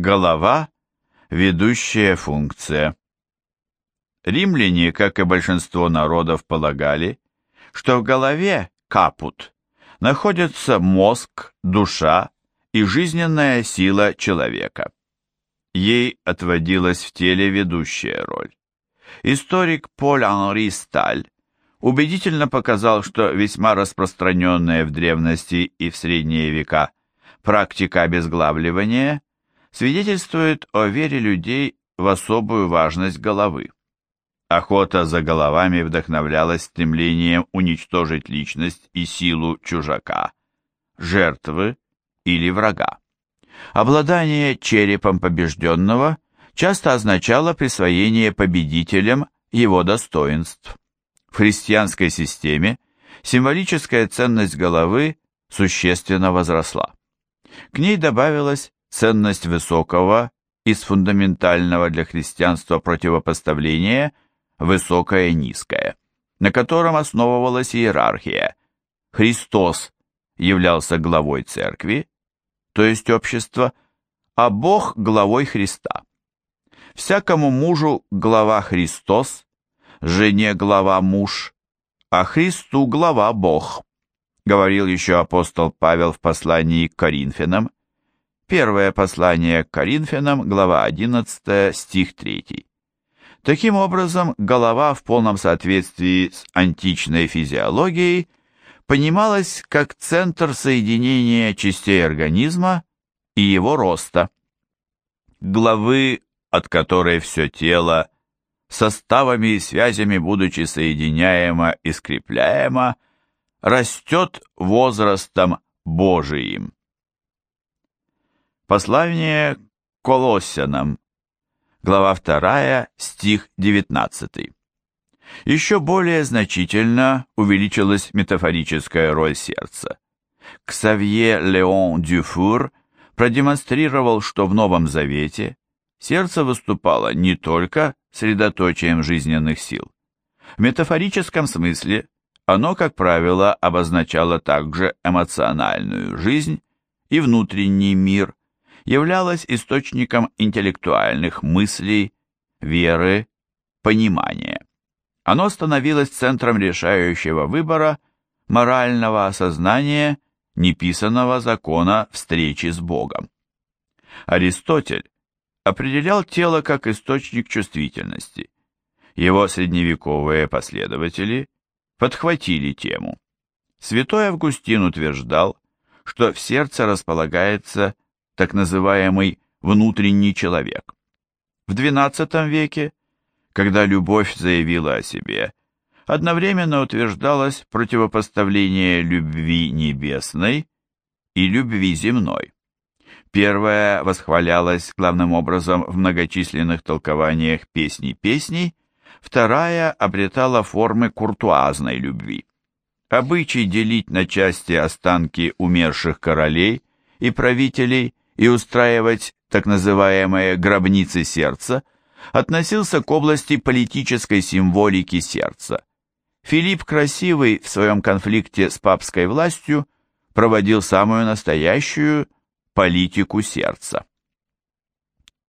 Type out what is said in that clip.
Голова – ведущая функция. Римляне, как и большинство народов, полагали, что в голове капут находятся мозг, душа и жизненная сила человека. Ей отводилась в теле ведущая роль. Историк Поль-Анри Сталь убедительно показал, что весьма распространенная в древности и в средние века практика обезглавливания свидетельствует о вере людей в особую важность головы. Охота за головами вдохновлялась стремлением уничтожить личность и силу чужака, жертвы или врага. Обладание черепом побежденного часто означало присвоение победителем его достоинств. В христианской системе символическая ценность головы существенно возросла. К ней добавилась ценность высокого из фундаментального для христианства противопоставления высокое-низкое, на котором основывалась иерархия. Христос являлся главой церкви, то есть общества, а Бог главой Христа. Всякому мужу глава Христос, жене глава муж, а Христу глава Бог, говорил еще апостол Павел в послании к Коринфянам, Первое послание к Коринфянам, глава 11, стих 3. Таким образом, голова в полном соответствии с античной физиологией понималась как центр соединения частей организма и его роста. Главы, от которой все тело, составами и связями будучи соединяемо и скрепляемо, растет возрастом Божиим. Послание Колоссянам, глава 2, стих 19. Еще более значительно увеличилась метафорическая роль сердца. Ксавье Леон Дюфур продемонстрировал, что в Новом Завете сердце выступало не только средоточием жизненных сил. В метафорическом смысле оно, как правило, обозначало также эмоциональную жизнь и внутренний мир, являлось источником интеллектуальных мыслей, веры, понимания. Оно становилось центром решающего выбора, морального осознания, неписанного закона встречи с Богом. Аристотель определял тело как источник чувствительности. Его средневековые последователи подхватили тему. Святой Августин утверждал, что в сердце располагается так называемый внутренний человек. В XII веке, когда любовь заявила о себе, одновременно утверждалось противопоставление любви небесной и любви земной. Первая восхвалялась главным образом в многочисленных толкованиях песней песней, вторая обретала формы куртуазной любви. Обычай делить на части останки умерших королей и правителей и устраивать так называемые гробницы сердца относился к области политической символики сердца. Филипп Красивый в своем конфликте с папской властью проводил самую настоящую политику сердца.